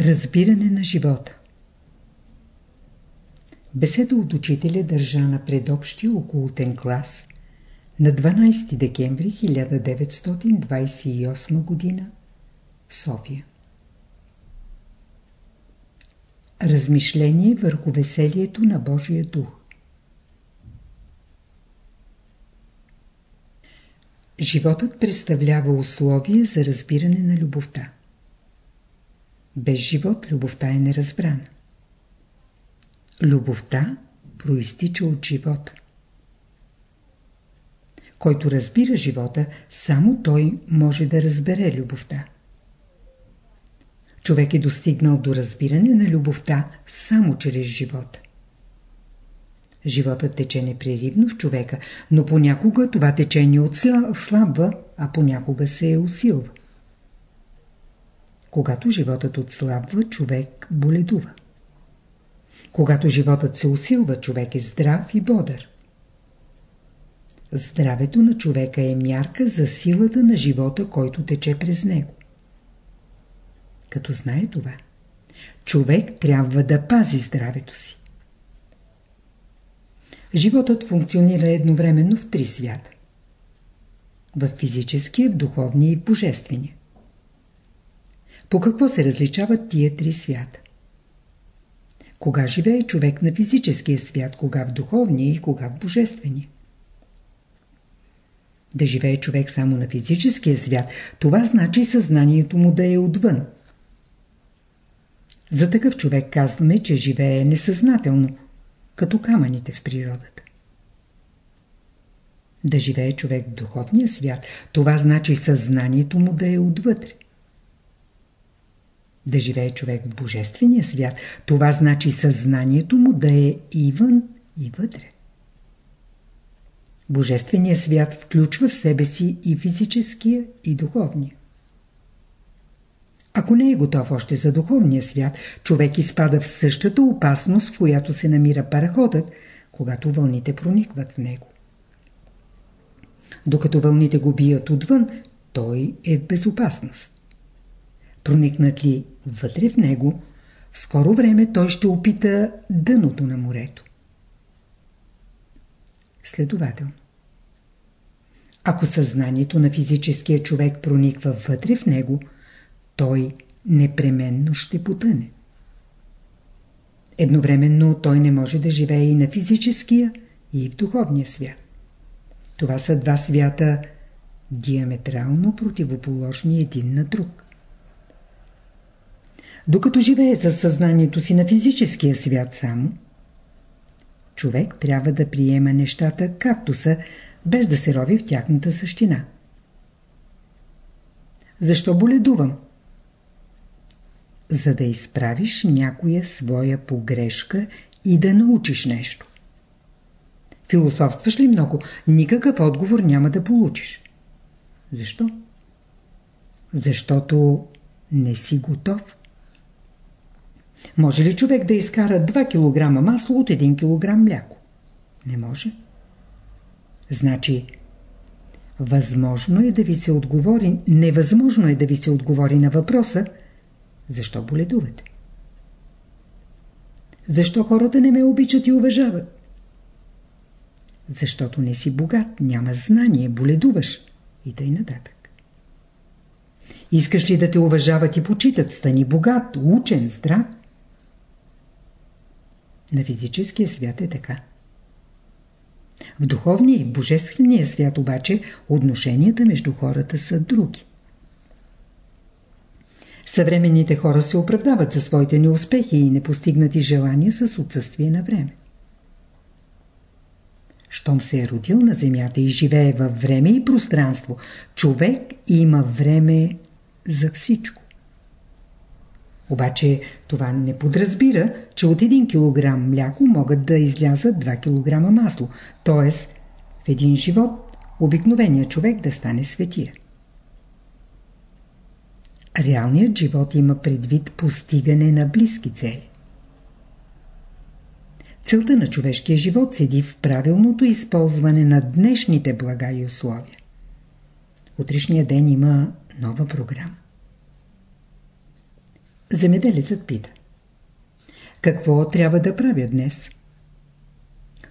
Разбиране на живота Беседа от учителя държа на предобщия окултен клас на 12 декември 1928 г. в София. Размишление върху веселието на Божия дух Животът представлява условие за разбиране на любовта. Без живот любовта е неразбрана. Любовта проистича от живота. Който разбира живота, само той може да разбере любовта. Човек е достигнал до разбиране на любовта само чрез живота. Животът тече непреривно в човека, но понякога това течение отслабва, а понякога се усилва. Когато животът отслабва, човек боледува. Когато животът се усилва, човек е здрав и бодър. Здравето на човека е мярка за силата на живота, който тече през него. Като знае това, човек трябва да пази здравето си. Животът функционира едновременно в три свята. В физическия, в духовния и божествения. По какво се различават тия три свята? Кога живее човек на физическия свят, кога в духовния и кога в божествения? Да живее човек само на физическия свят, това значи съзнанието му да е отвън. За такъв човек казваме, че живее несъзнателно – като камъните в природата. Да живее човек в духовния свят, това значи съзнанието му да е отвътре. Да живее човек в божествения свят, това значи съзнанието му да е и вън, и вътре. Божественият свят включва в себе си и физическия, и духовния. Ако не е готов още за духовния свят, човек изпада в същата опасност, в която се намира параходът, когато вълните проникват в него. Докато вълните го бият отвън, той е в безопасност. Проникнат ли вътре в него, в скоро време той ще опита дъното на морето. Следователно. Ако съзнанието на физическия човек прониква вътре в него – той непременно ще потъне. Едновременно той не може да живее и на физическия, и в духовния свят. Това са два свята диаметрално противоположни един на друг. Докато живее със съзнанието си на физическия свят само, човек трябва да приема нещата както са, без да се рови в тяхната същина. Защо боледувам? за да изправиш някоя своя погрешка и да научиш нещо. Философстваш ли много, никакъв отговор няма да получиш. Защо? Защото не си готов. Може ли човек да изкара 2 кг масло от 1 кг мляко? Не може. Значи, възможно е да ви се отговори, невъзможно е да ви се отговори на въпроса, защо боледувате? Защо хората не ме обичат и уважават? Защото не си богат, няма знание, боледуваш и тъй нататък. Искаш ли да те уважават и почитат, стани богат, учен, здрав? На физическия свят е така. В духовния и божествения свят обаче отношенията между хората са други. Съвременните хора се оправдават за своите неуспехи и непостигнати желания с отсъствие на време. Щом се е родил на земята и живее във време и пространство, човек има време за всичко. Обаче това не подразбира, че от 1 кг мляко могат да излязат 2 кг масло, т.е. в един живот обикновеният човек да стане светия. Реалният живот има предвид постигане на близки цели. Целта на човешкия живот седи в правилното използване на днешните блага и условия. Утрешния ден има нова програма. Земеделецът пита. Какво трябва да правя днес?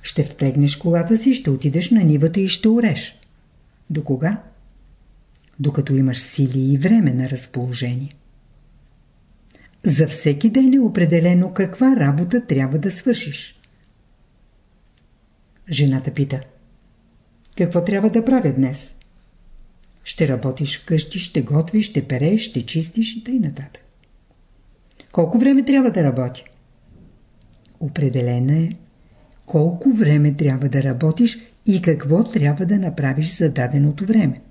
Ще впрегнеш колата си, ще отидеш на нивата и ще ореш. До кога? Докато имаш сили и време на разположение. За всеки ден е определено каква работа трябва да свършиш. Жената пита. Какво трябва да правя днес? Ще работиш вкъщи, ще готвиш, ще переш, ще чистиш и т.н. Колко време трябва да работи? Определена е колко време трябва да работиш и какво трябва да направиш за даденото време.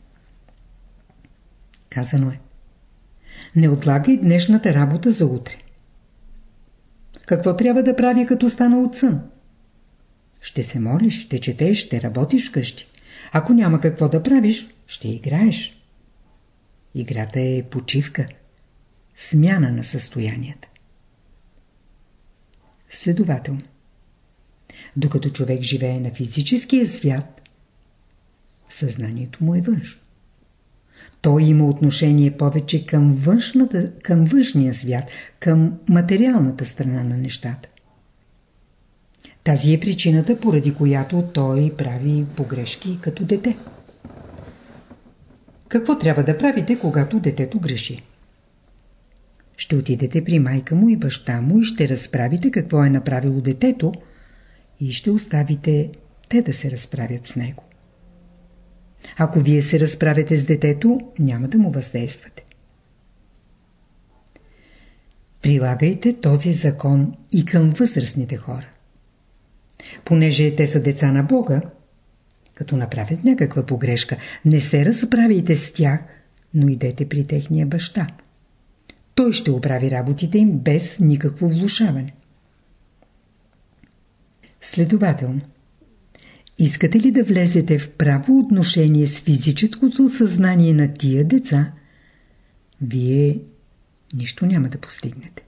Казано е. Не отлагай днешната работа за утре. Какво трябва да прави като стана от сън? Ще се молиш, ще четеш, ще работиш вкъщи. Ако няма какво да правиш, ще играеш. Играта е почивка, смяна на състоянията. Следователно, докато човек живее на физическия свят, съзнанието му е външно. Той има отношение повече към, външната, към външния свят, към материалната страна на нещата. Тази е причината, поради която той прави погрешки като дете. Какво трябва да правите, когато детето греши? Ще отидете при майка му и баща му и ще разправите какво е направило детето и ще оставите те да се разправят с него. Ако вие се разправяте с детето, няма да му въздействате. Прилагайте този закон и към възрастните хора. Понеже те са деца на Бога, като направят някаква погрешка, не се разправяйте с тях, но идете при техния баща. Той ще оправи работите им без никакво влушаване. Следователно, искате ли да влезете в право отношение с физическото съзнание на тия деца, вие нищо няма да постигнете.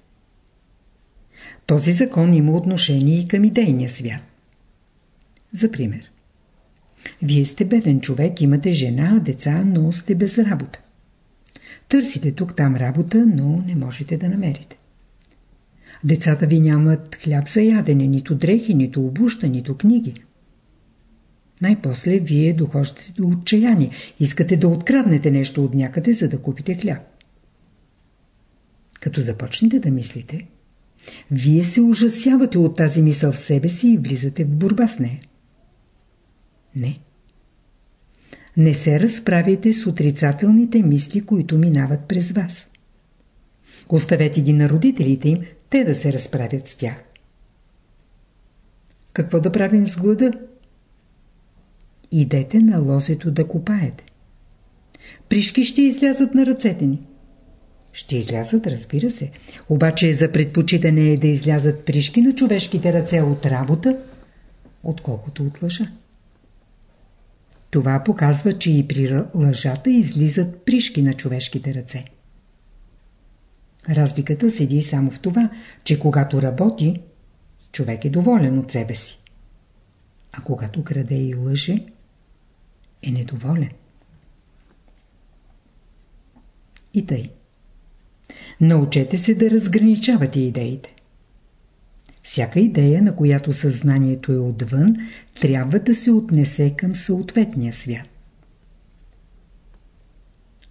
Този закон има отношение и към идейния свят. За пример. Вие сте беден човек, имате жена, деца, но сте без работа. Търсите тук-там работа, но не можете да намерите. Децата ви нямат хляб за ядене, нито дрехи, нито обуща, нито книги. Най-после вие дохождате до отчаяние. Искате да откраднете нещо от някъде, за да купите хляб. Като започнете да мислите, вие се ужасявате от тази мисъл в себе си и влизате в борба с нея. Не. Не се разправяйте с отрицателните мисли, които минават през вас. Оставете ги на родителите им, те да се разправят с тях. Какво да правим с глада? Идете на лозето да копаете. Пришки ще излязат на ръцете ни. Ще излязат, разбира се. Обаче за предпочитане е да излязат пришки на човешките ръце от работа, отколкото от лъжа. Това показва, че и при лъжата излизат пришки на човешките ръце. Разликата седи само в това, че когато работи, човек е доволен от себе си. А когато краде и лъже, е недоволен. И тъй. Научете се да разграничавате идеите. Всяка идея, на която съзнанието е отвън, трябва да се отнесе към съответния свят.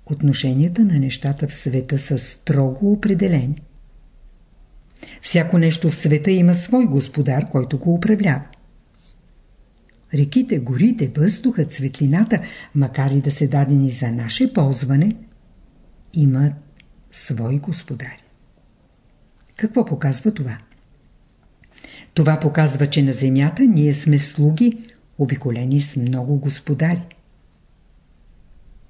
Отношенията на нещата в света са строго определени. Всяко нещо в света има свой господар, който го управлява. Реките, горите, въздухът, светлината, макар и да се дадени за наше ползване, имат свои господари. Какво показва това? Това показва, че на земята ние сме слуги, обиколени с много господари.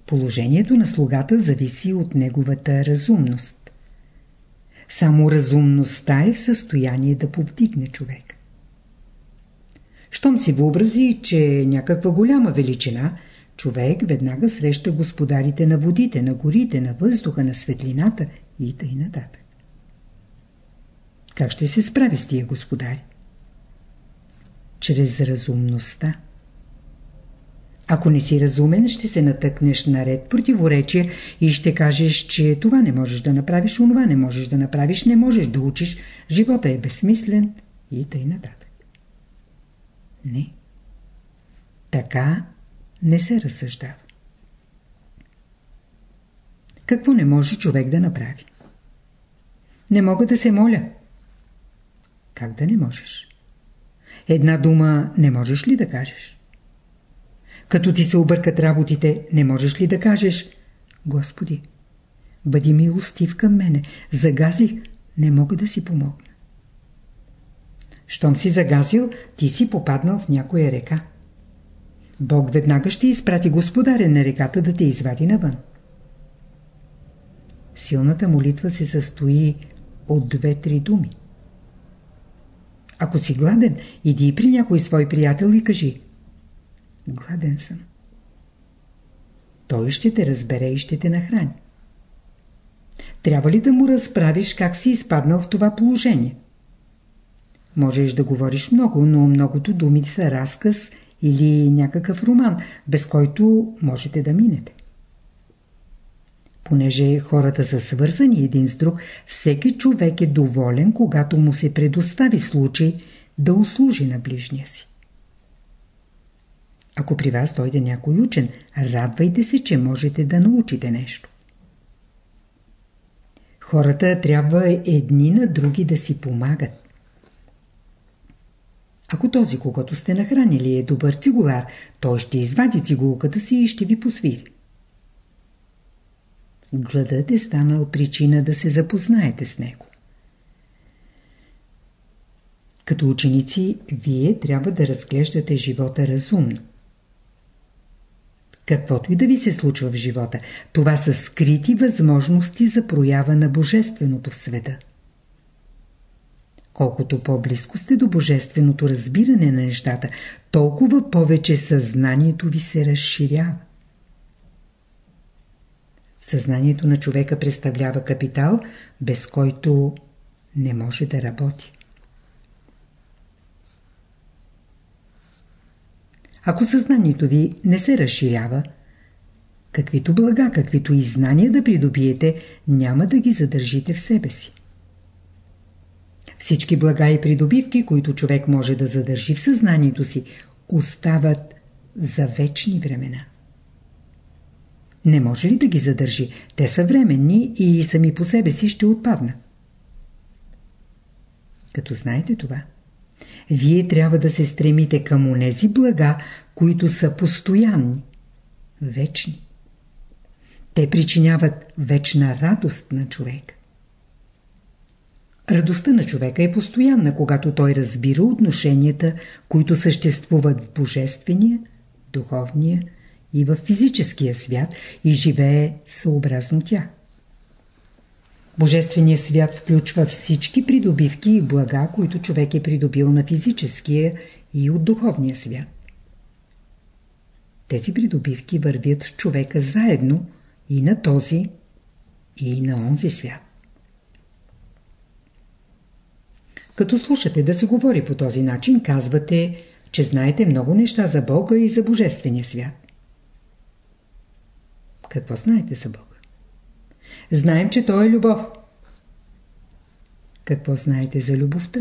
Положението на слугата зависи от неговата разумност. Само разумността е в състояние да повдигне човек. Щом си въобрази, че е някаква голяма величина, човек веднага среща господарите на водите, на горите, на въздуха, на светлината и т.н. Как ще се справи с тия господари? Чрез разумността. Ако не си разумен, ще се натъкнеш наред противоречия и ще кажеш, че това не можеш да направиш, онова не можеш да направиш, не можеш да учиш, живота е безсмислен и тъй нататък. Не. Така не се разсъждава. Какво не може човек да направи? Не мога да се моля. Как да не можеш? Една дума не можеш ли да кажеш? Като ти се объркат работите, не можеш ли да кажеш Господи, бъди милостив към мене, загазих, не мога да си помогна. Щом си загазил, ти си попаднал в някоя река. Бог веднага ще изпрати господаря на реката да те извади навън. Силната молитва се състои от две-три думи. Ако си гладен, иди при някой свой приятел и кажи Гладен съм. Той ще те разбере и ще те нахрани. Трябва ли да му разправиш как си изпаднал в това положение? Можеш да говориш много, но многото думи са разказ или някакъв роман, без който можете да минете. Понеже хората са свързани един с друг, всеки човек е доволен, когато му се предостави случай да услужи на ближния си. Ако при вас дойде някой учен, радвайте се, че можете да научите нещо. Хората трябва едни на други да си помагат. Ако този, когато сте нахранили, е добър цигулар, той ще извади цигулката си и ще ви посвири. Гладът е станал причина да се запознаете с него. Като ученици, вие трябва да разглеждате живота разумно. Каквото и да ви се случва в живота, това са скрити възможности за проява на Божественото в света. Колкото по-близко сте до Божественото разбиране на нещата, толкова повече съзнанието ви се разширява. Съзнанието на човека представлява капитал, без който не може да работи. Ако съзнанието ви не се разширява, каквито блага, каквито и знания да придобиете, няма да ги задържите в себе си. Всички блага и придобивки, които човек може да задържи в съзнанието си, остават за вечни времена. Не може ли да ги задържи? Те са временни и сами по себе си ще отпаднат. Като знаете това, вие трябва да се стремите към онези блага, които са постоянни, вечни. Те причиняват вечна радост на човек. Радостта на човека е постоянна, когато той разбира отношенията, които съществуват в божествения, духовния и в физическия свят и живее съобразно тях. Божественият свят включва всички придобивки и блага, които човек е придобил на физическия и от духовния свят. Тези придобивки вървят в човека заедно и на този, и на онзи свят. Като слушате да се говори по този начин, казвате, че знаете много неща за Бога и за Божествения свят. Какво знаете за Бога? Знаем, че Той е любов. Какво знаете за любовта?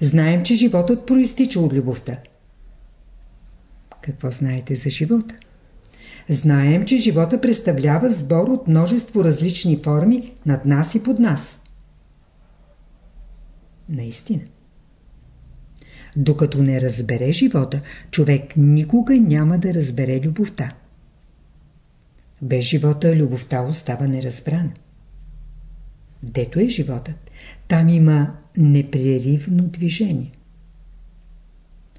Знаем, че животът проистича от любовта. Какво знаете за живота? Знаем, че живота представлява сбор от множество различни форми над нас и под нас. Наистина. Докато не разбере живота, човек никога няма да разбере любовта. Без живота любовта остава неразбрана. Дето е животът, там има непреривно движение.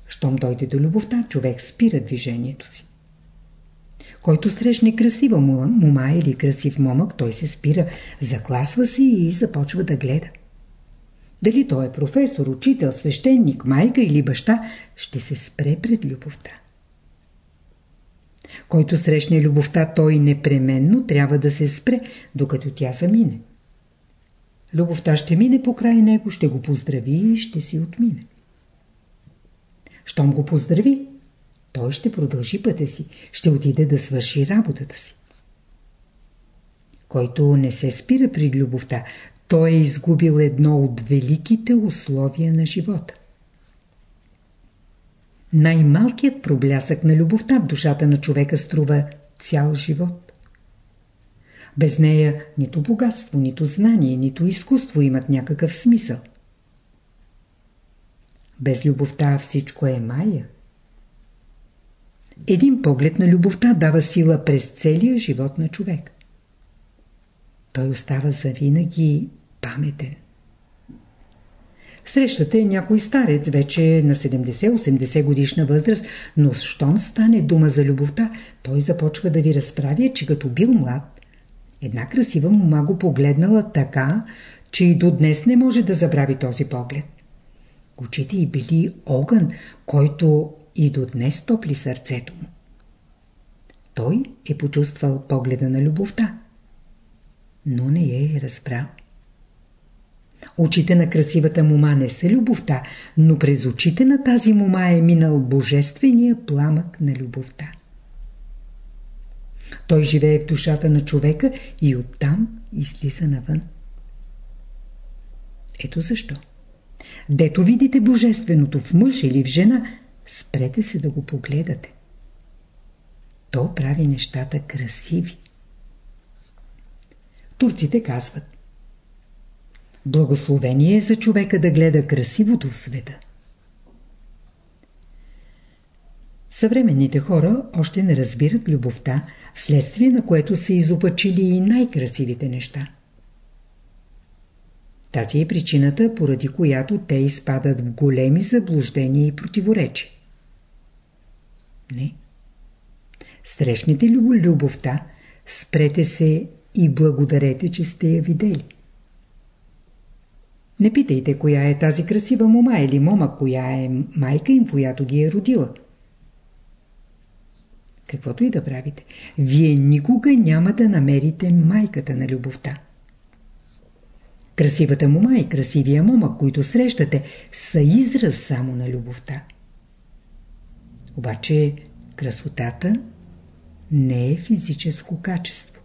Щом дойде до любовта, човек спира движението си. Който срещне красива мума или красив момък, той се спира, закласва си и започва да гледа. Дали той е професор, учител, свещеник, майка или баща, ще се спре пред любовта. Който срещне любовта, той непременно трябва да се спре, докато тя замине. Любовта ще мине покрай него, ще го поздрави и ще си отмине. Щом го поздрави, той ще продължи пътя си, ще отиде да свърши работата си. Който не се спира при любовта, той е изгубил едно от великите условия на живота. Най-малкият проблясък на любовта в душата на човека струва цял живот. Без нея нито богатство, нито знание, нито изкуство имат някакъв смисъл. Без любовта всичко е майя. Един поглед на любовта дава сила през целия живот на човек. Той остава завинаги паметен. Срещате някой старец, вече на 70-80 годишна възраст, но щом стане дума за любовта, той започва да ви разправя, че като бил млад, една красива мума го погледнала така, че и до днес не може да забрави този поглед. Очите й били огън, който и до днес топли сърцето му. Той е почувствал погледа на любовта, но не я е разбрал. Очите на красивата мума не са любовта, но през очите на тази мума е минал божествения пламък на любовта. Той живее в душата на човека и оттам излиза навън. Ето защо. Дето видите божественото в мъж или в жена, спрете се да го погледате. То прави нещата красиви. Турците казват Благословение е за човека да гледа красивото в света. Съвременните хора още не разбират любовта, вследствие на което са изопачили и най-красивите неща. Тази е причината, поради която те изпадат в големи заблуждения и противоречи. Не. Срещнете любовта, спрете се и благодарете, че сте я видели. Не питайте коя е тази красива мома или мома, коя е майка им, която ги е родила. Каквото и да правите, вие никога няма да намерите майката на любовта. Красивата мома и красивия мома, които срещате, са израз само на любовта. Обаче красотата не е физическо качество.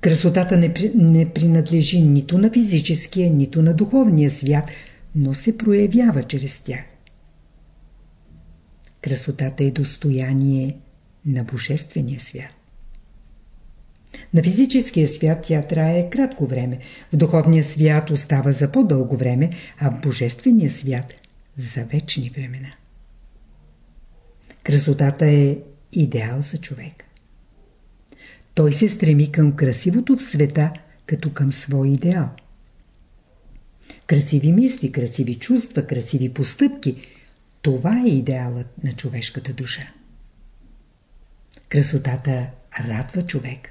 Красотата не, не принадлежи нито на физическия, нито на духовния свят, но се проявява чрез тях. Красотата е достояние на Божествения свят. На физическия свят тя трае кратко време, в духовния свят остава за по-дълго време, а в Божествения свят за вечни времена. Красотата е идеал за човек. Той се стреми към красивото в света, като към свой идеал. Красиви мисли, красиви чувства, красиви постъпки – това е идеалът на човешката душа. Красотата радва човек.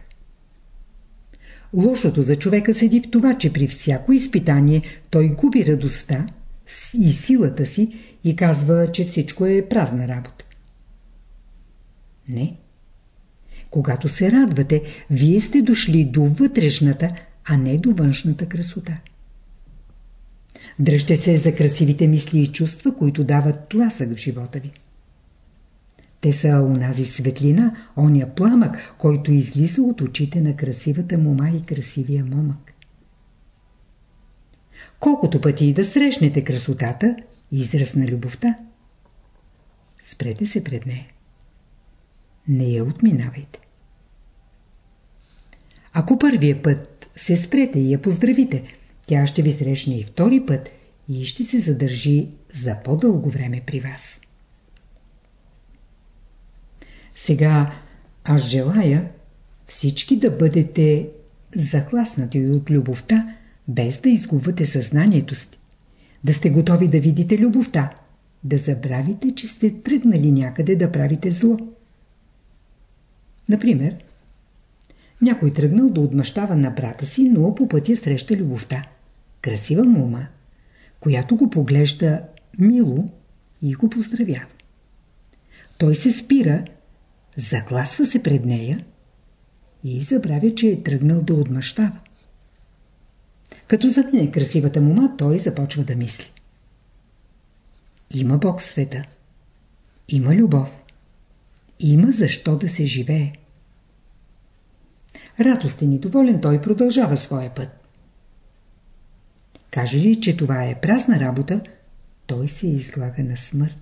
Лошото за човека седи в това, че при всяко изпитание той губи радостта и силата си и казва, че всичко е празна работа. Не. Когато се радвате, вие сте дошли до вътрешната, а не до външната красота. Дръжте се за красивите мисли и чувства, които дават тласък в живота ви. Те са унази светлина, оня пламък, който излиза от очите на красивата мома и красивия момък. Колкото пъти и да срещнете красотата, израз на любовта, спрете се пред нея не я отминавайте. Ако първия път се спрете и я поздравите, тя ще ви срещне и втори път и ще се задържи за по-дълго време при вас. Сега аз желая всички да бъдете захласнати от любовта, без да изгубвате съзнанието си. Да сте готови да видите любовта, да забравите, че сте тръгнали някъде да правите зло. Например, някой тръгнал да отмъщава на брата си, но по пътя среща любовта. Красива мума, която го поглежда мило и го поздравява. Той се спира, загласва се пред нея и забравя, че е тръгнал да отмъщава. Като замине красивата мума, той започва да мисли. Има Бог в света. Има любов. Има защо да се живее. Радостен и доволен той продължава своя път. Каже ли, че това е празна работа, той се излага на смърт.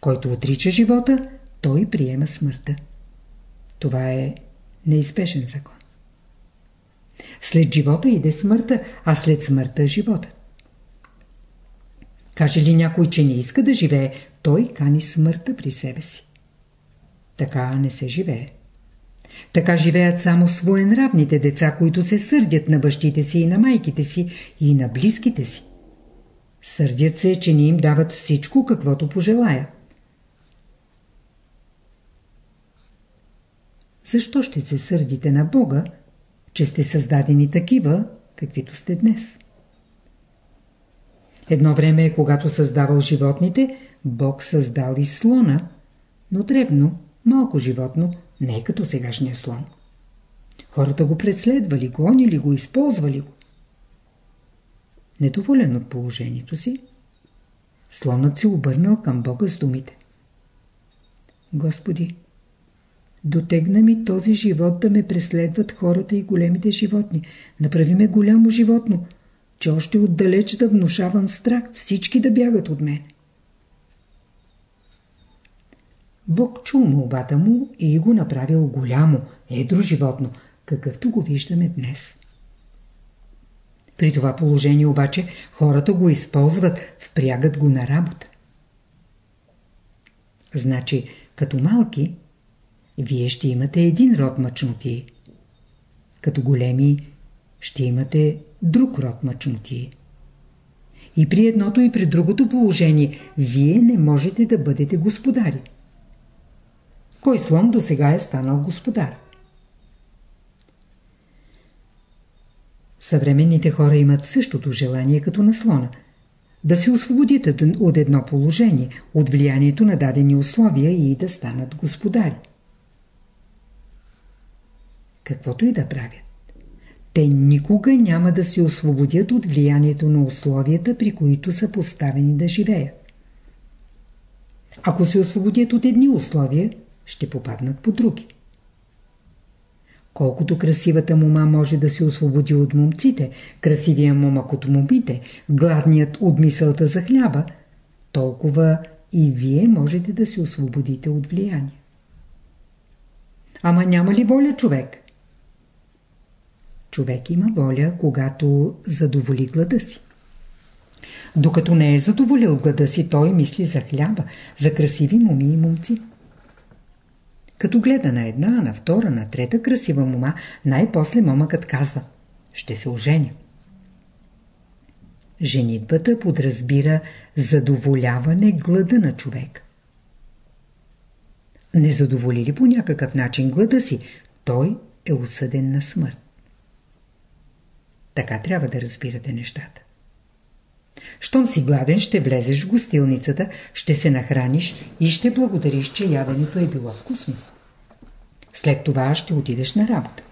Който отрича живота, той приема смъртта. Това е неизбежен закон. След живота иде смъртта, а след смъртта живота. Каже ли някой, че не иска да живее, той кани смъртта при себе си. Така не се живее. Така живеят само своенравните деца, които се сърдят на бащите си и на майките си и на близките си. Сърдят се, че не им дават всичко, каквото пожелаят. Защо ще се сърдите на Бога, че сте създадени такива, каквито сте днес? Едно време, когато създавал животните, Бог създал и слона, но дребно, малко животно, не е като сегашния слон. Хората го преследвали, гонили го, използвали го. Недоволен от положението си, слонът се обърнал към Бога с думите. Господи, дотегна ми този живот да ме преследват хората и големите животни. Направи ме голямо животно, че още отдалеч да внушавам страх, всички да бягат от мен. Бог чул молбата му и го направил голямо, едро животно, какъвто го виждаме днес. При това положение обаче хората го използват, впрягат го на работа. Значи, като малки, вие ще имате един род мъчноти. Като големи, ще имате друг род мъчноти. И при едното и при другото положение, вие не можете да бъдете господари. Кой слон до сега е станал господар? Съвременните хора имат същото желание като на слона. Да се освободят от едно положение, от влиянието на дадени условия и да станат господари. Каквото и да правят. Те никога няма да се освободят от влиянието на условията, при които са поставени да живеят. Ако се освободят от едни условия, ще попаднат по други. Колкото красивата мума може да се освободи от момците, красивия момък от момите, гладният от мисълта за хляба, толкова и вие можете да се освободите от влияние. Ама няма ли воля човек? Човек има воля, когато задоволи глада си. Докато не е задоволил глада си, той мисли за хляба, за красиви моми и момци. Като гледа на една, на втора, на трета красива мома, най-после момъкът казва «Ще се оженя». Женитбата подразбира задоволяване глада на човек. Не задоволи ли по някакъв начин глада си, той е осъден на смърт. Така трябва да разбирате нещата. Щом си гладен, ще влезеш в гостилницата, ще се нахраниш и ще благодариш, че яденето е било вкусно. След това ще отидеш на работа.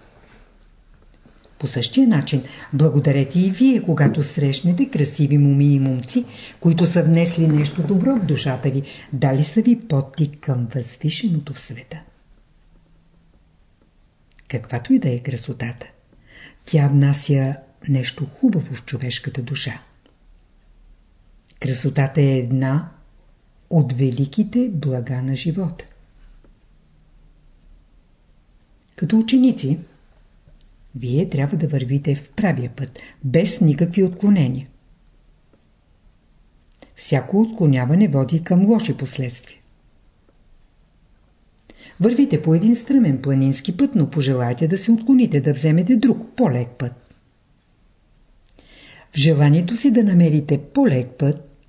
По същия начин, благодарете и вие, когато срещнете красиви моми и момци, които са внесли нещо добро в душата ви, дали са ви подтик към възвишеното в света. Каквато и да е красотата, тя внася нещо хубаво в човешката душа. Красотата е една от великите блага на живота. Като ученици, вие трябва да вървите в правия път, без никакви отклонения. Всяко отклоняване води към лоши последствия. Вървите по един стръмен планински път, но пожелайте да се отклоните, да вземете друг, по-лек път. В желанието си да намерите по-лек път,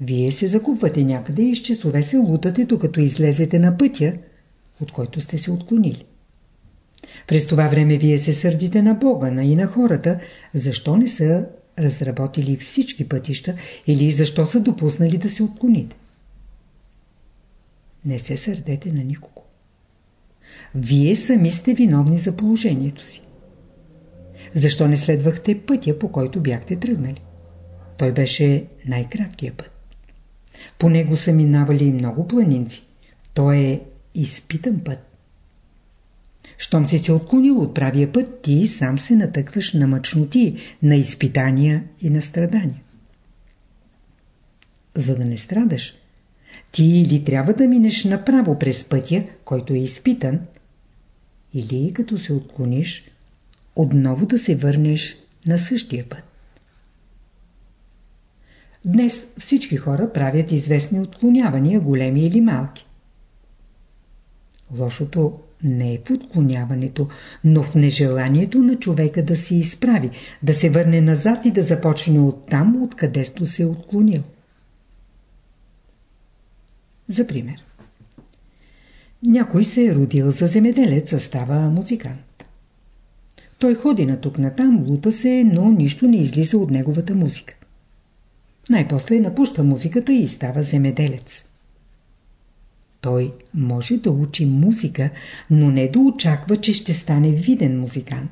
вие се закупвате някъде и с часове се лутате, докато излезете на пътя, от който сте се отклонили. През това време вие се сърдите на Бога, на и на хората, защо не са разработили всички пътища или защо са допуснали да се отклоните. Не се сърдете на никого. Вие сами сте виновни за положението си. Защо не следвахте пътя, по който бяхте тръгнали? Той беше най-краткият път. По него са минавали много планинци. То е изпитан път. Щом си се отклонил от правия път, ти сам се натъкваш на мъчноти, на изпитания и на страдания. За да не страдаш, ти или трябва да минеш направо през пътя, който е изпитан, или като се отклониш, отново да се върнеш на същия път. Днес всички хора правят известни отклонявания, големи или малки. Лошото не е в отклоняването, но в нежеланието на човека да се изправи, да се върне назад и да започне от там, откъдето се е отклонил. За пример. Някой се е родил за земеделец, а става музикант. Той ходи на тук натам, лута се, но нищо не излиза от неговата музика. Най-после напуща музиката и става земеделец. Той може да учи музика, но не да очаква, че ще стане виден музикант.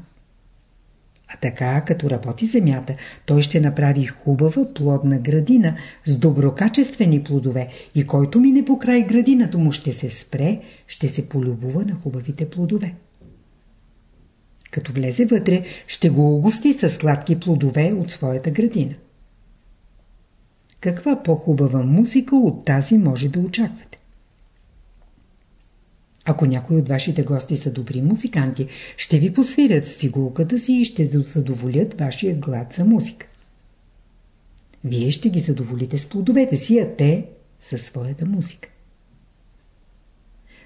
А така, като работи земята, той ще направи хубава плодна градина с доброкачествени плодове и който мине по край градината му ще се спре, ще се полюбува на хубавите плодове. Като влезе вътре, ще го огости с сладки плодове от своята градина. Каква по-хубава музика от тази може да очаквате? Ако някои от вашите гости са добри музиканти, ще ви посвирят с цигулката си и ще задоволят вашия глад за музика. Вие ще ги задоволите с плодовете си, а те със своята музика.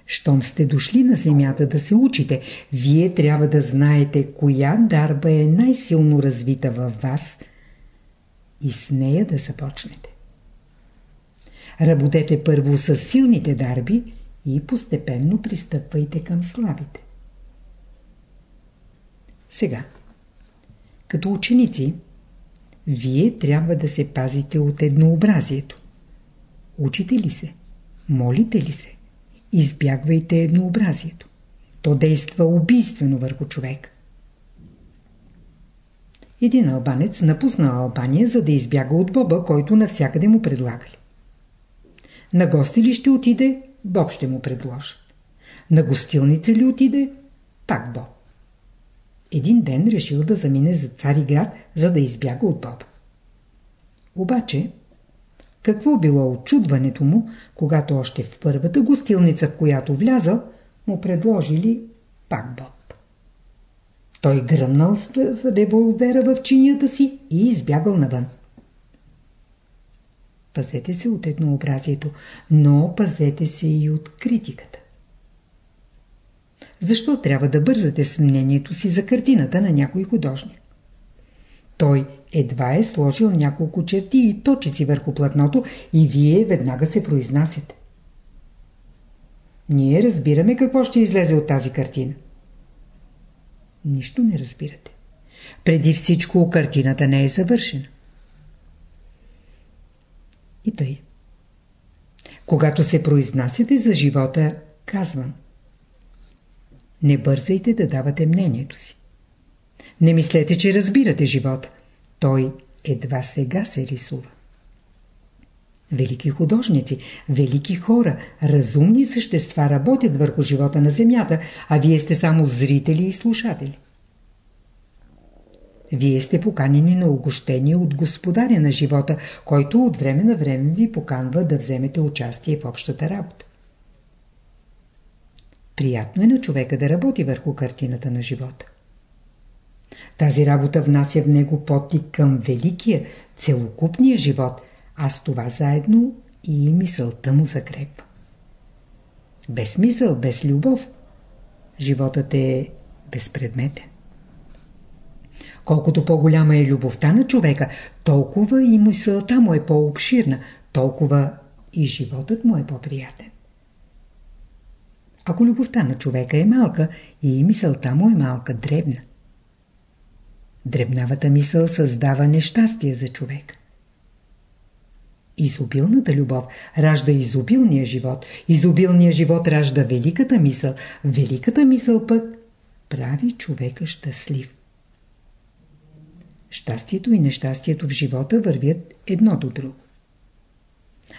Щом сте дошли на земята да се учите, вие трябва да знаете коя дарба е най-силно развита във вас и с нея да започнете. Работете първо с силните дарби – и постепенно пристъпвайте към слабите. Сега, като ученици, вие трябва да се пазите от еднообразието. Учите ли се? Молите ли се? Избягвайте еднообразието. То действа убийствено върху човек. Един албанец напусна Албания, за да избяга от Боба, който навсякъде му предлагали. На гости ли ще отиде, Боб ще му предложат. На гостилница ли отиде? Пак Боб. Един ден решил да замине за Цариград, за да избяга от Боб. Обаче, какво било очудването му, когато още в първата гостилница, в която влязал, му предложили пак Боб. Той гръмнал с револвера в чинията си и избягал навън. Пазете се от еднообразието, но пазете се и от критиката. Защо трябва да бързате с мнението си за картината на някой художник? Той едва е сложил няколко черти и точици върху платното и вие веднага се произнасяте. Ние разбираме какво ще излезе от тази картина. Нищо не разбирате. Преди всичко картината не е завършена. И тъй. Когато се произнасяте за живота, казвам. Не бързайте да давате мнението си. Не мислете, че разбирате живота. Той едва сега се рисува. Велики художници, велики хора, разумни същества работят върху живота на земята, а вие сте само зрители и слушатели. Вие сте поканени на огощение от господаря на живота, който от време на време ви поканва да вземете участие в общата работа. Приятно е на човека да работи върху картината на живота. Тази работа внася в него потик към великия, целокупния живот, а с това заедно и мисълта му закрепва. Без мисъл, без любов, животът е безпредметен. Колкото по-голяма е любовта на човека, толкова и мисълта му е по-обширна, толкова и животът му е по-приятен. Ако любовта на човека е малка и мисълта му е малка, дребна. Дребнавата мисъл създава нещастие за човек. Изобилната любов ражда изобилния живот. Изобилният живот ражда великата мисъл. Великата мисъл пък прави човека щастлив. Щастието и нещастието в живота вървят едно до друго.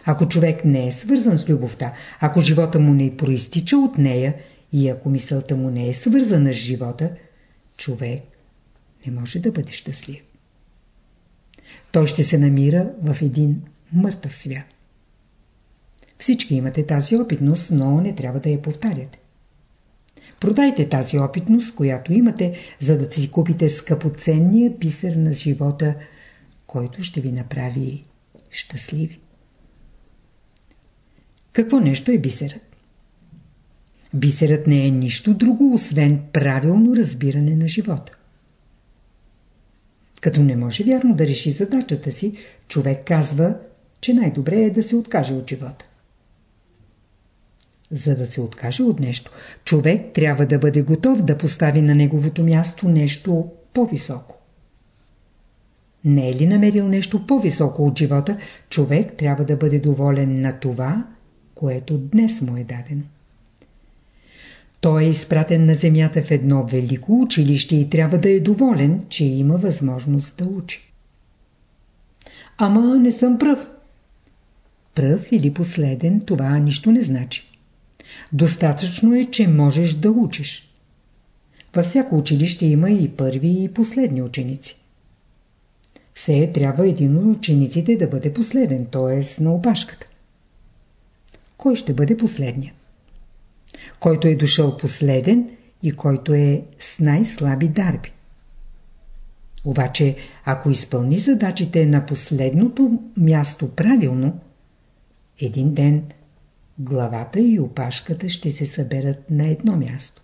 Ако човек не е свързан с любовта, ако живота му не проистича от нея и ако мисълта му не е свързана с живота, човек не може да бъде щастлив. Той ще се намира в един мъртъв свят. Всички имате тази опитност, но не трябва да я повтаряте. Продайте тази опитност, която имате, за да си купите скъпоценния бисер на живота, който ще ви направи щастливи. Какво нещо е бисерът? Бисерът не е нищо друго, освен правилно разбиране на живота. Като не може вярно да реши задачата си, човек казва, че най-добре е да се откаже от живота. За да се откаже от нещо, човек трябва да бъде готов да постави на неговото място нещо по-високо. Не е ли намерил нещо по-високо от живота, човек трябва да бъде доволен на това, което днес му е дадено. Той е изпратен на земята в едно велико училище и трябва да е доволен, че има възможност да учи. Ама не съм пръв. Пръв или последен, това нищо не значи. Достатъчно е, че можеш да учиш. Във всяко училище има и първи и последни ученици. Все трябва един от учениците да бъде последен, т.е. на опашката. Кой ще бъде последният? Който е дошъл последен и който е с най-слаби дарби. Обаче, ако изпълни задачите на последното място правилно, един ден главата и опашката ще се съберат на едно място.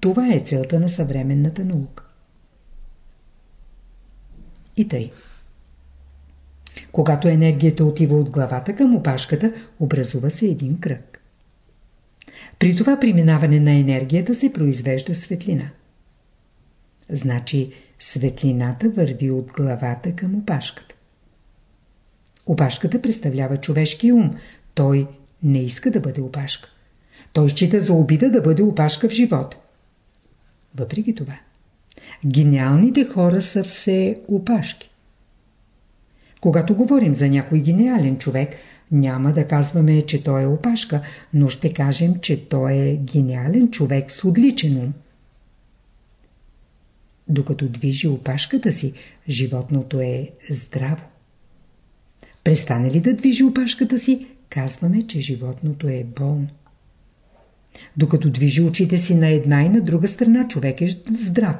Това е целта на съвременната наука. И тъй. Когато енергията отива от главата към опашката, образува се един кръг. При това преминаване на енергията се произвежда светлина. Значи светлината върви от главата към опашката. Опашката представлява човешки ум, той не иска да бъде опашка. Той счита за обида да бъде опашка в живота. Въпреки това, гениалните хора са все опашки. Когато говорим за някой гениален човек, няма да казваме, че той е опашка, но ще кажем, че той е гениален човек с отличен ум. Докато движи опашката си, животното е здраво. Престане ли да движи опашката си, казваме, че животното е болно. Докато движи очите си на една и на друга страна, човек е здрав.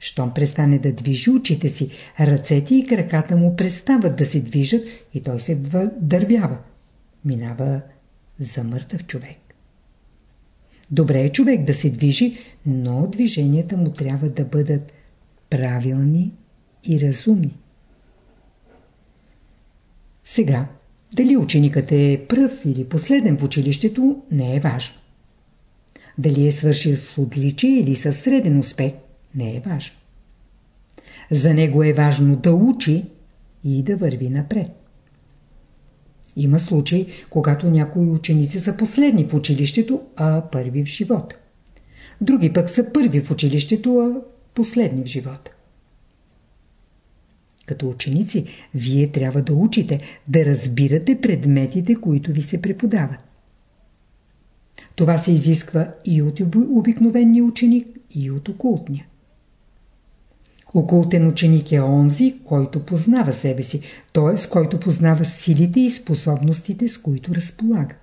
Щом престане да движи очите си, ръцете и краката му престават да се движат и той се дървява. Минава за мъртъв човек. Добре е човек да се движи, но движенията му трябва да бъдат правилни и разумни. Сега, дали ученикът е пръв или последен в училището, не е важно. Дали е свършил с отличие или със среден успех, не е важно. За него е важно да учи и да върви напред. Има случаи, когато някои ученици са последни в училището, а първи в живота. Други пък са първи в училището, а последни в живота. Като ученици, вие трябва да учите, да разбирате предметите, които ви се преподават. Това се изисква и от обикновения ученик, и от окултния. Окултен ученик е онзи, който познава себе си, т.е. който познава силите и способностите, с които разполага.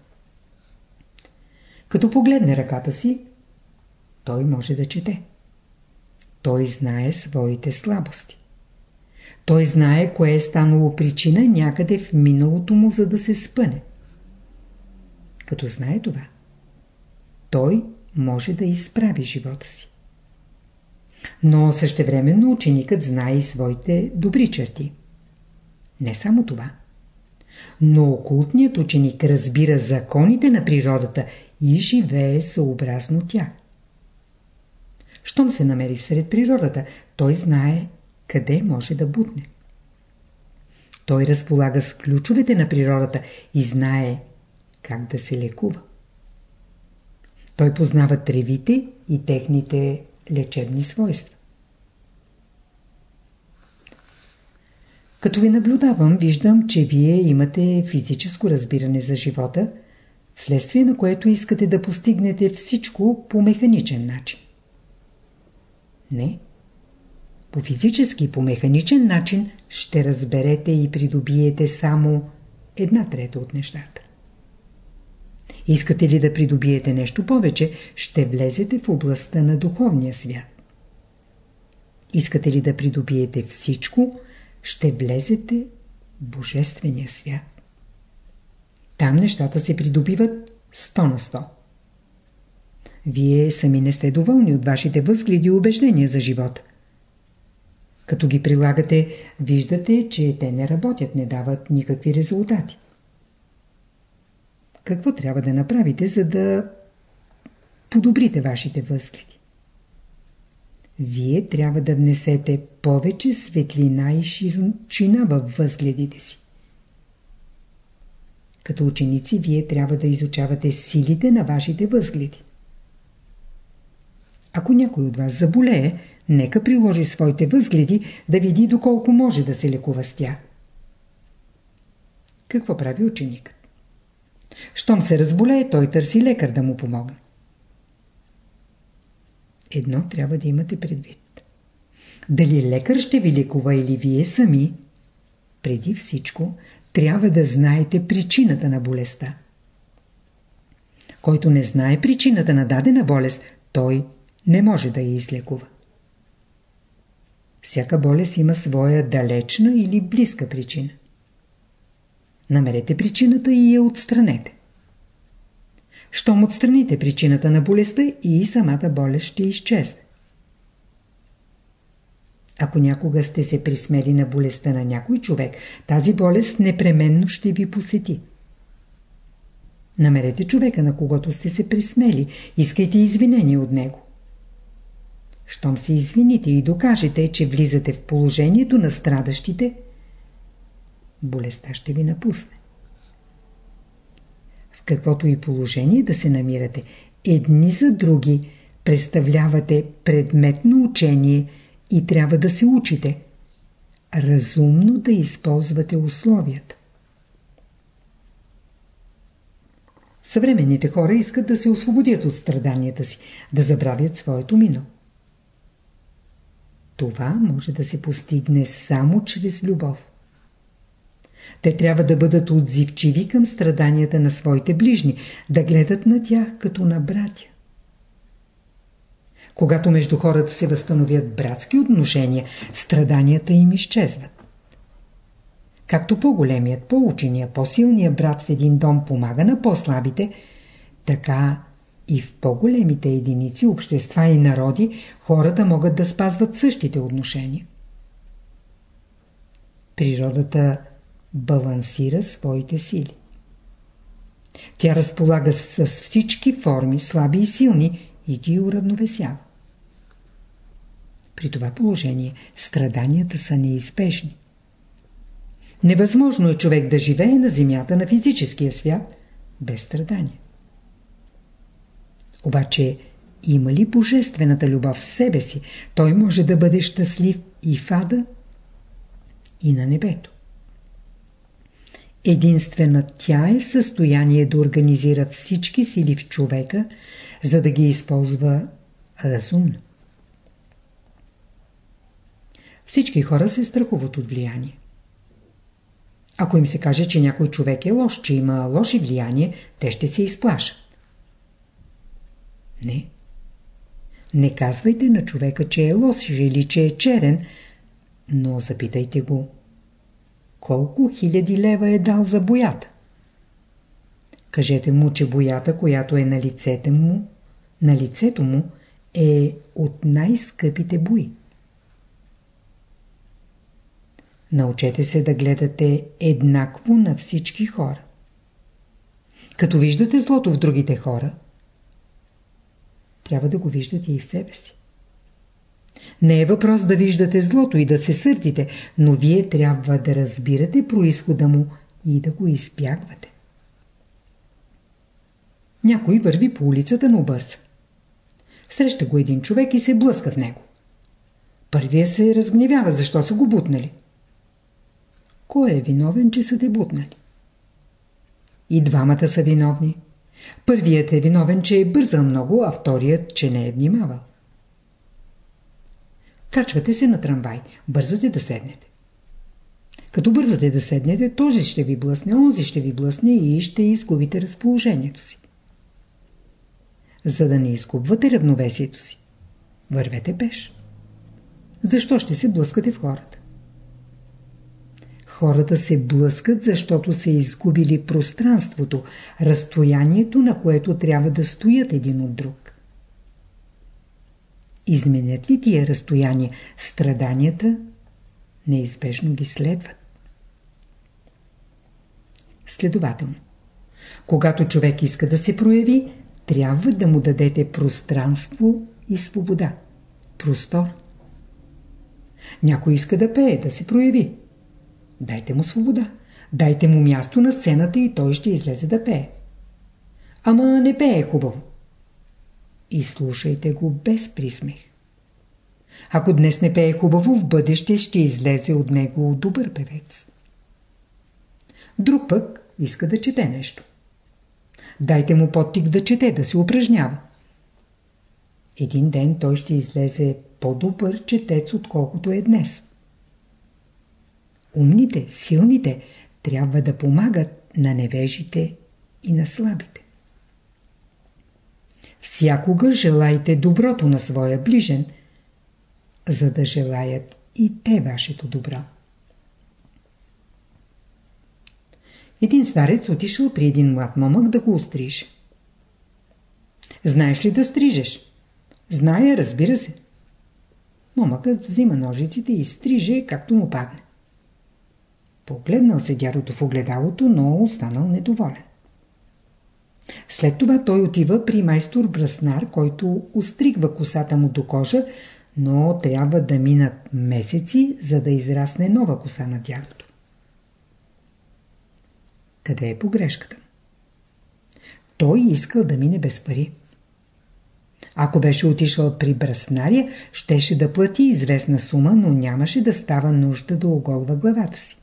Като погледне ръката си, той може да чете. Той знае своите слабости. Той знае кое е станало причина някъде в миналото му, за да се спъне. Като знае това, той може да изправи живота си. Но същевременно ученикът знае и своите добри черти. Не само това. Но окултният ученик разбира законите на природата и живее съобразно тях. Щом се намери сред природата, той знае къде може да бутне. Той разполага с ключовете на природата и знае как да се лекува. Той познава тревите и техните лечебни свойства. Като ви наблюдавам, виждам, че вие имате физическо разбиране за живота, вследствие на което искате да постигнете всичко по механичен начин. Не. По физически и по механичен начин ще разберете и придобиете само една трета от нещата. Искате ли да придобиете нещо повече, ще влезете в областта на духовния свят. Искате ли да придобиете всичко, ще влезете в Божествения свят. Там нещата се придобиват 100 на 100. Вие сами не сте доволни от вашите възгледи и убеждения за живота. Като ги прилагате, виждате, че те не работят, не дават никакви резултати. Какво трябва да направите, за да подобрите вашите възгледи? Вие трябва да внесете повече светлина и широчина във възгледите си. Като ученици, вие трябва да изучавате силите на вашите възгледи. Ако някой от вас заболее, нека приложи своите възгледи да види доколко може да се лекува с тях. Какво прави ученикът? Щом се разболее, той търси лекар да му помогне. Едно трябва да имате предвид. Дали лекар ще ви лекува или вие сами, преди всичко трябва да знаете причината на болестта. Който не знае причината на дадена болест, той не може да я излекува. Всяка болест има своя далечна или близка причина. Намерете причината и я отстранете. Щом отстраните причината на болестта и самата болест ще изчезне. Ако някога сте се присмели на болестта на някой човек, тази болест непременно ще ви посети. Намерете човека, на когото сте се присмели, искайте извинение от него. Щом се извините и докажете, че влизате в положението на страдащите, болестта ще ви напусне. В каквото и положение да се намирате, едни за други представлявате предметно учение и трябва да се учите. Разумно да използвате условията. Съвременните хора искат да се освободят от страданията си, да забравят своето минало. Това може да се постигне само чрез любов. Те трябва да бъдат отзивчиви към страданията на своите ближни, да гледат на тях като на братя. Когато между хората се възстановят братски отношения, страданията им изчезват. Както по-големият, по-ученият, по-силният брат в един дом помага на по-слабите, така и в по-големите единици, общества и народи, хората могат да спазват същите отношения. Природата балансира своите сили. Тя разполага с всички форми, слаби и силни, и ги уравновесява. При това положение страданията са неизбежни. Невъзможно е човек да живее на земята на физическия свят без страдания. Обаче има ли божествената любов в себе си, той може да бъде щастлив и в ада, и на небето. Единствено тя е в състояние да организира всички сили в човека, за да ги използва разумно. Всички хора се страхуват от влияние. Ако им се каже, че някой човек е лош, че има лоши влияние, те ще се изплашат. Не. Не казвайте на човека, че е лош или че е черен, но запитайте го. Колко хиляди лева е дал за боята? Кажете му, че боята, която е на лицето му, на лицето му е от най-скъпите бои. Научете се да гледате еднакво на всички хора. Като виждате злото в другите хора, трябва да го виждате и в себе си. Не е въпрос да виждате злото и да се сърдите, но вие трябва да разбирате происхода му и да го избягвате. Някой върви по улицата, но бърза. Среща го един човек и се блъска в него. Първия се разгневява, защо са го бутнали. Кой е виновен, че са те бутнали? И двамата са виновни. Първият е виновен, че е бързал много, а вторият, че не е внимавал. Качвате се на трамвай. Бързате да седнете. Като бързате да седнете, този ще ви блъсне, онзи ще ви блъсне и ще изгубите разположението си. За да не изгубвате равновесието си, вървете пеш. Защо ще се блъскате в хората? Хората се блъскат, защото са изгубили пространството, разстоянието, на което трябва да стоят един от друг. Изменят ли тия разстояния, страданията неизбежно ги следват. Следователно, когато човек иска да се прояви, трябва да му дадете пространство и свобода. Простор. Някой иска да пее, да се прояви. Дайте му свобода. Дайте му място на сцената и той ще излезе да пее. Ама не пее хубаво. И слушайте го без присмех. Ако днес не пее хубаво, в бъдеще ще излезе от него добър певец. Друг пък иска да чете нещо. Дайте му подтик да чете, да се упражнява. Един ден той ще излезе по-добър четец, отколкото е днес. Умните, силните трябва да помагат на невежите и на слабите. Всякога желайте доброто на своя ближен, за да желаят и те вашето добро. Един старец отишъл при един млад момък да го остриже. Знаеш ли да стрижеш? Зная, разбира се. Момъкът взима ножиците и стриже, както му падне. Погледнал се дядото в огледалото, но останал недоволен. След това той отива при майстор Браснар, който остригва косата му до кожа, но трябва да минат месеци, за да израсне нова коса на дядото. Къде е погрешката? Той искал да мине без пари. Ако беше отишъл при браснаря, щеше да плати известна сума, но нямаше да става нужда да оголва главата си.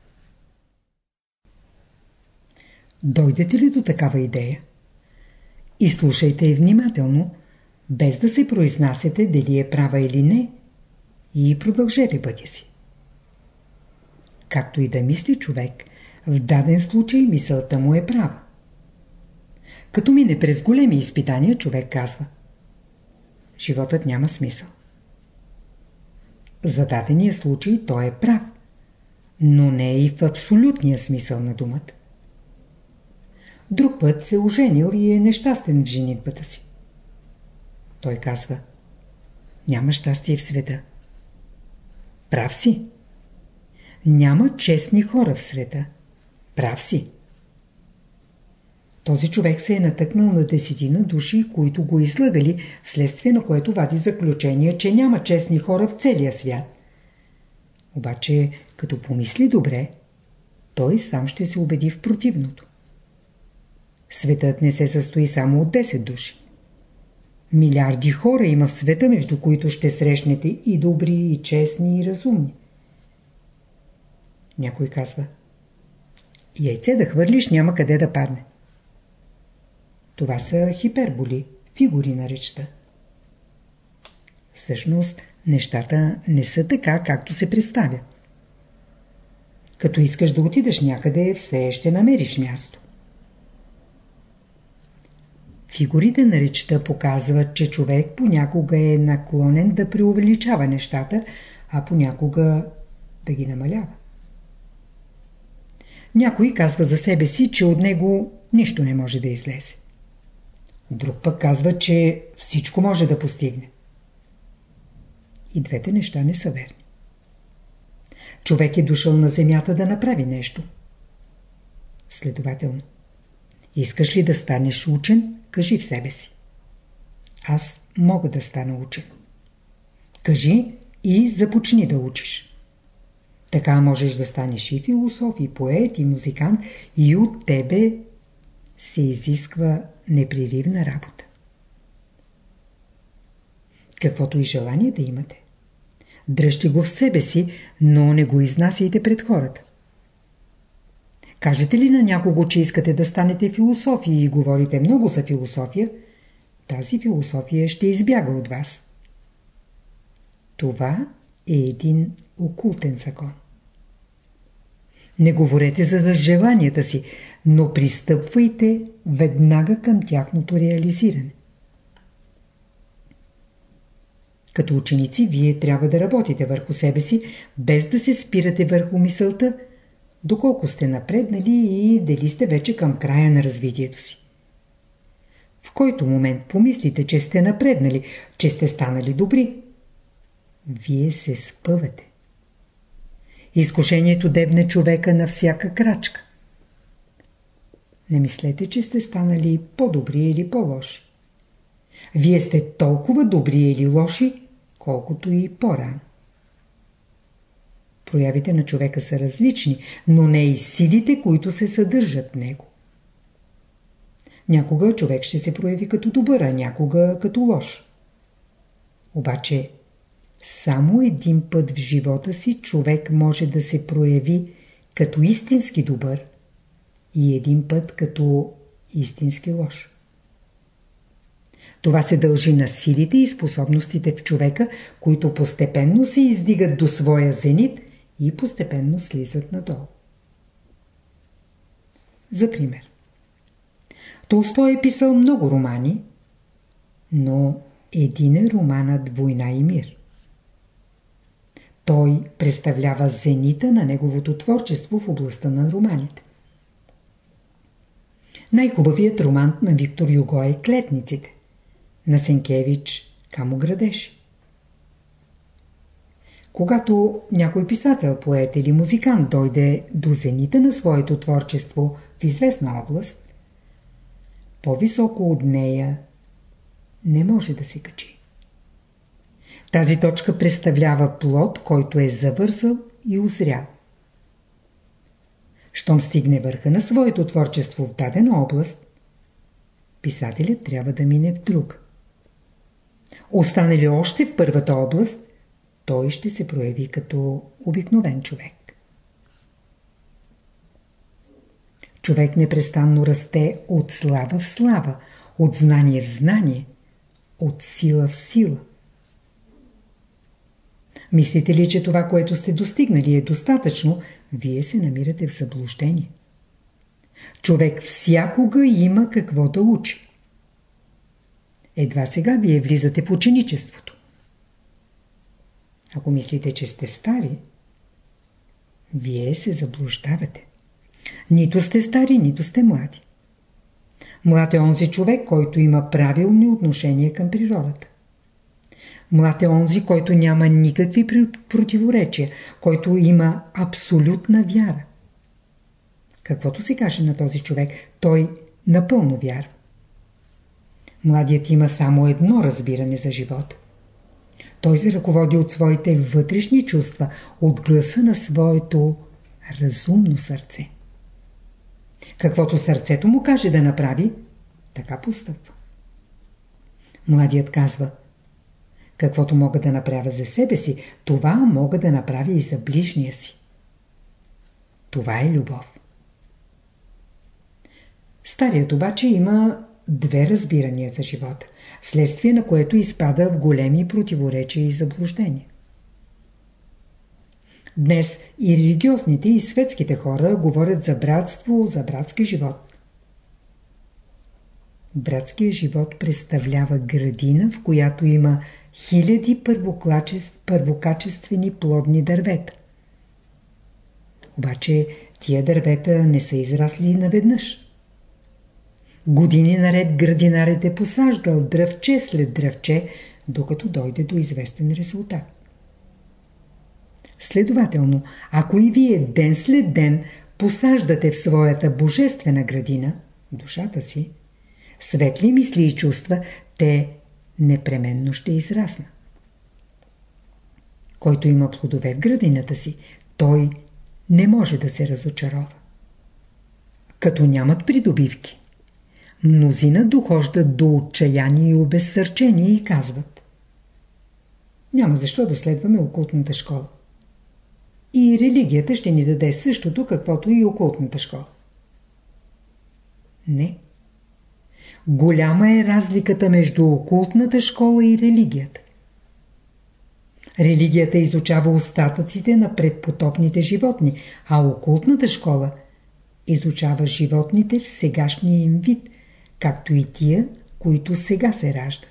Дойдете ли до такава идея? И слушайте внимателно, без да се произнасяте дали е права или не, и продължете пътя си. Както и да мисли човек, в даден случай мисълта му е права. Като мине през големи изпитания, човек казва Животът няма смисъл. За дадения случай той е прав, но не е и в абсолютния смисъл на думата. Друг път се оженил и е нещастен в женитбата си. Той казва Няма щастие в света. Прав си. Няма честни хора в света. Прав си. Този човек се е натъкнал на десетина души, които го излъгали, вследствие на което вади заключение, че няма честни хора в целия свят. Обаче, като помисли добре, той сам ще се убеди в противното. Светът не се състои само от 10 души. Милиарди хора има в света, между които ще срещнете и добри, и честни, и разумни. Някой казва – Яйце да хвърлиш няма къде да падне. Това са хиперболи, фигури на речта. Всъщност, нещата не са така, както се представят. Като искаш да отидеш някъде, все ще намериш място. Фигурите на речта показват, че човек понякога е наклонен да преувеличава нещата, а понякога да ги намалява. Някой казва за себе си, че от него нищо не може да излезе. Друг пък казва, че всичко може да постигне. И двете неща не са верни. Човек е дошъл на земята да направи нещо. Следователно, искаш ли да станеш учен, кажи в себе си. Аз мога да стана учен. Кажи и започни да учиш. Така можеш да станеш и философ, и поет, и музикант, и от тебе се изисква непреривна работа. Каквото и желание да имате. Дръжте го в себе си, но не го изнасяйте пред хората. Кажете ли на някого, че искате да станете философия и говорите много за философия, тази философия ще избяга от вас. Това е един окултен закон. Не говорете за желанията си, но пристъпвайте веднага към тяхното реализиране. Като ученици, вие трябва да работите върху себе си, без да се спирате върху мисълта, доколко сте напреднали и дали сте вече към края на развитието си. В който момент помислите, че сте напреднали, че сте станали добри, вие се спъвате. Изкушението дебне човека на всяка крачка. Не мислете, че сте станали по-добри или по-лоши. Вие сте толкова добри или лоши, колкото и по-рано. Проявите на човека са различни, но не и силите, които се съдържат в него. Някога човек ще се прояви като добър, а някога като лош. Обаче, само един път в живота си човек може да се прояви като истински добър и един път като истински лош. Това се дължи на силите и способностите в човека, които постепенно се издигат до своя зенит и постепенно слизат надолу. За пример. Толстой е писал много романи, но един е романът «Война и мир». Той представлява зенита на неговото творчество в областта на романите. Най-хубавият роман на Виктор Юго е «Клетниците» на Сенкевич «Камо градеш». Когато някой писател, поет или музикант дойде до зенита на своето творчество в известна област, по-високо от нея не може да се качи. Тази точка представлява плод, който е завързал и озрял. Щом стигне върха на своето творчество в дадена област, писателят трябва да мине в друг. Остане ли още в първата област, той ще се прояви като обикновен човек. Човек непрестанно расте от слава в слава, от знание в знание, от сила в сила. Мислите ли, че това, което сте достигнали е достатъчно, вие се намирате в заблуждение. Човек всякога има какво да учи. Едва сега вие влизате в ученичеството. Ако мислите, че сте стари, вие се заблуждавате. Нито сте стари, нито сте млади. Млад е онзи човек, който има правилни отношения към природата. Млад е онзи, който няма никакви противоречия, който има абсолютна вяра. Каквото се каже на този човек, той напълно вярва. Младият има само едно разбиране за живота. Той се ръководи от своите вътрешни чувства, от гласа на своето разумно сърце. Каквото сърцето му каже да направи, така постъпва. Младият казва Каквото мога да направя за себе си, това мога да направя и за ближния си. Това е любов. Старият обаче има две разбирания за живота, следствие на което изпада в големи противоречия и заблуждения. Днес и религиозните и светските хора говорят за братство, за братски живот. Братският живот представлява градина, в която има хиляди първокачествени плодни дървета. Обаче тия дървета не са израсли наведнъж. Години наред градинарят е посаждал дръвче след дръвче, докато дойде до известен резултат. Следователно, ако и вие ден след ден посаждате в своята божествена градина, душата си, светли мисли и чувства, те непременно ще израсна. Който има плодове в градината си, той не може да се разочарова. Като нямат придобивки, мнозина дохождат до отчаяние и обезсърчение и казват Няма защо да следваме окултната школа. И религията ще ни даде същото, каквото и окултната школа. Не. Голяма е разликата между окултната школа и религията. Религията изучава остатъците на предпотопните животни, а окултната школа изучава животните в сегашния им вид, както и тия, които сега се раждат.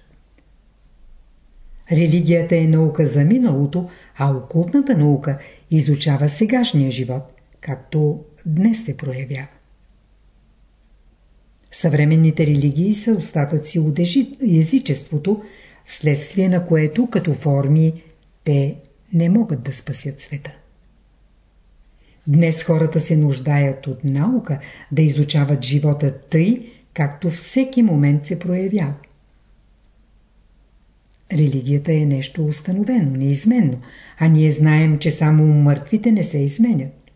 Религията е наука за миналото, а окултната наука изучава сегашния живот, както днес се проявява. Съвременните религии са остатъци от езичеството, вследствие на което като форми те не могат да спасят света. Днес хората се нуждаят от наука да изучават живота тъй, както всеки момент се проявява. Религията е нещо установено, неизменно, а ние знаем, че само мъртвите не се изменят.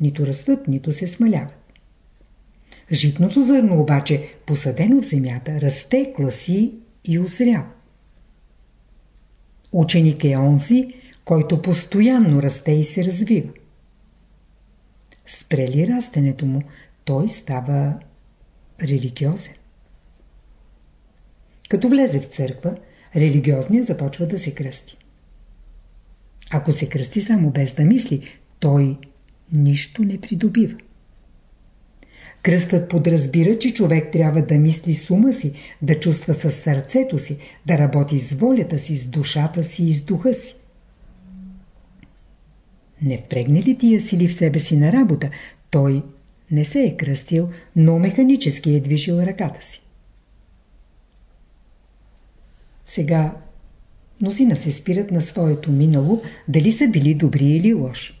Нито растат, нито се смаляват. Житното зърно обаче, посадено в земята, расте, класи и озрява. Ученик е онзи, който постоянно расте и се развива. Спрели растенето му, той става религиозен. Като влезе в църква, религиозният започва да се кръсти. Ако се кръсти само без да мисли, той нищо не придобива. Кръстът подразбира, че човек трябва да мисли с ума си, да чувства със сърцето си, да работи с волята си, с душата си и с духа си. Не впрегне ли тия сили в себе си на работа, той не се е кръстил, но механически е движил ръката си. Сега мнозина се спират на своето минало, дали са били добри или лоши.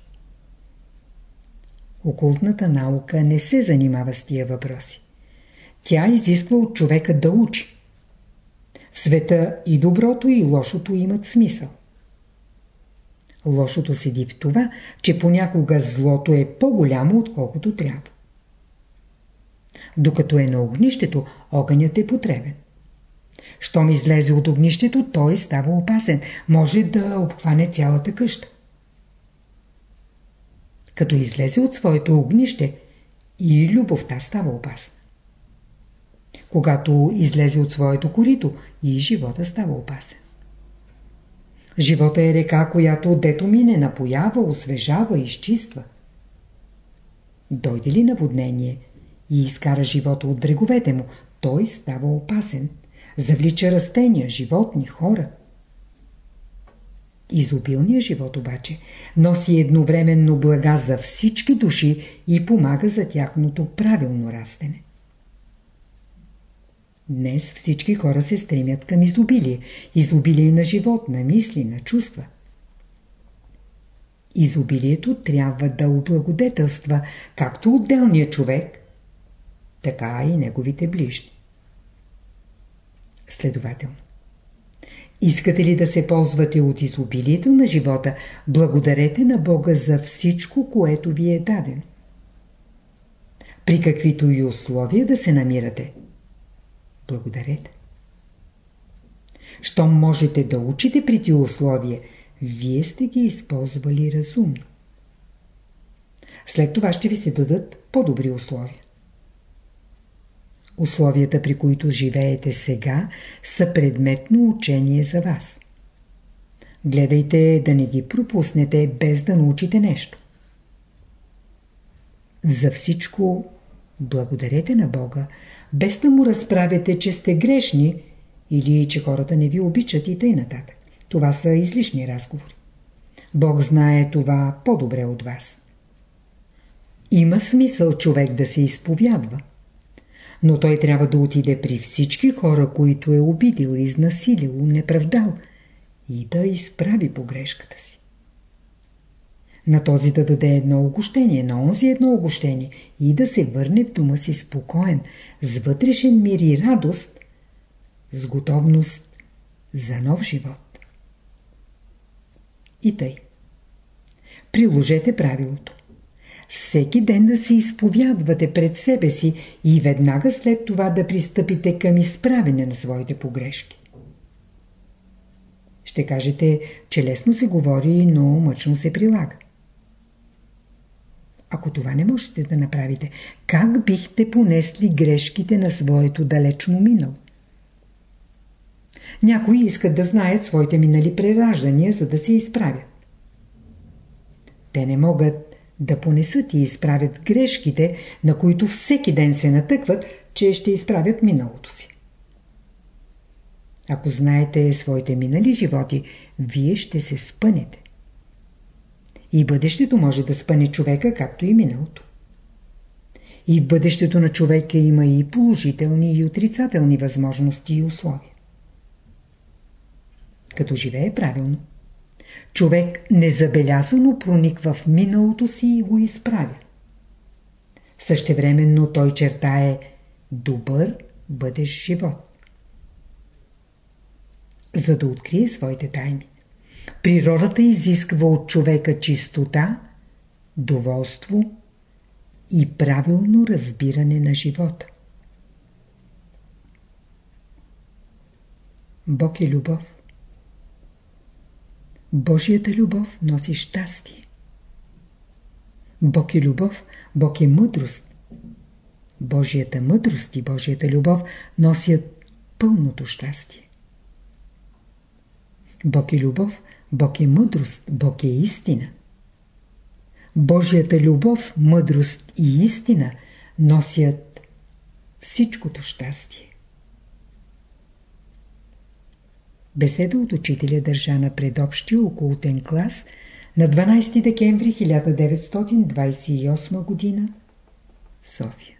Окултната наука не се занимава с тия въпроси. Тя изисква от човека да учи. света и доброто и лошото имат смисъл. Лошото седи в това, че понякога злото е по-голямо, отколкото трябва. Докато е на огнището, огънят е потребен. Щом излезе от огнището, той става опасен. Може да обхване цялата къща. Като излезе от своето огнище, и любовта става опасна. Когато излезе от своето корито, и живота става опасен. Живота е река, която дето мине напоява, освежава, изчиства. Дойде ли наводнение и изкара живота от бреговете му, той става опасен. Завлича растения, животни, хора. Изобилният живот обаче носи едновременно блага за всички души и помага за тяхното правилно растене. Днес всички хора се стремят към изобилие. Изобилие на живот, на мисли, на чувства. Изобилието трябва да облагодетелства както отделния човек, така и неговите ближни. Следователно. Искате ли да се ползвате от изобилието на живота, благодарете на Бога за всичко, което ви е дадено. При каквито и условия да се намирате, благодарете. Щом можете да учите при тия условия, вие сте ги използвали разумно. След това ще ви се дадат по-добри условия. Условията, при които живеете сега, са предметно учение за вас. Гледайте да не ги пропуснете, без да научите нещо. За всичко благодарете на Бога, без да му разправяте, че сте грешни или че хората не ви обичат и тъй нататък. Това са излишни разговори. Бог знае това по-добре от вас. Има смисъл човек да се изповядва но той трябва да отиде при всички хора, които е обидил, изнасилил, неправдал и да изправи погрешката си. На този да даде едно огощение, на онзи едно огощение и да се върне в дома си спокоен, с вътрешен мир и радост, с готовност за нов живот. И тъй. Приложете правилото всеки ден да се изповядвате пред себе си и веднага след това да пристъпите към изправене на своите погрешки. Ще кажете, че лесно се говори, но мъчно се прилага. Ако това не можете да направите, как бихте понесли грешките на своето далечно минало? Някои искат да знаят своите минали прераждания, за да се изправят. Те не могат да понесат и изправят грешките, на които всеки ден се натъкват, че ще изправят миналото си. Ако знаете своите минали животи, вие ще се спънете. И бъдещето може да спъне човека, както и миналото. И в бъдещето на човека има и положителни и отрицателни възможности и условия. Като живее правилно, човек незабелязано прониква в миналото си и го изправя. Същевременно той чертае добър бъдещ живот. За да открие своите тайни, природата изисква от човека чистота, доволство и правилно разбиране на живота. Бог е любов. Божията любов носи щастие. Бог е любов, Бог е мъдрост. Божията мъдрост и Божията любов носят пълното щастие. Бог е любов, Бог е мъдрост, Бог е истина. Божията любов, мъдрост и истина носят всичкото щастие. Беседа от учителя държа на предобщия околотен клас на 12 декември 1928 г. София.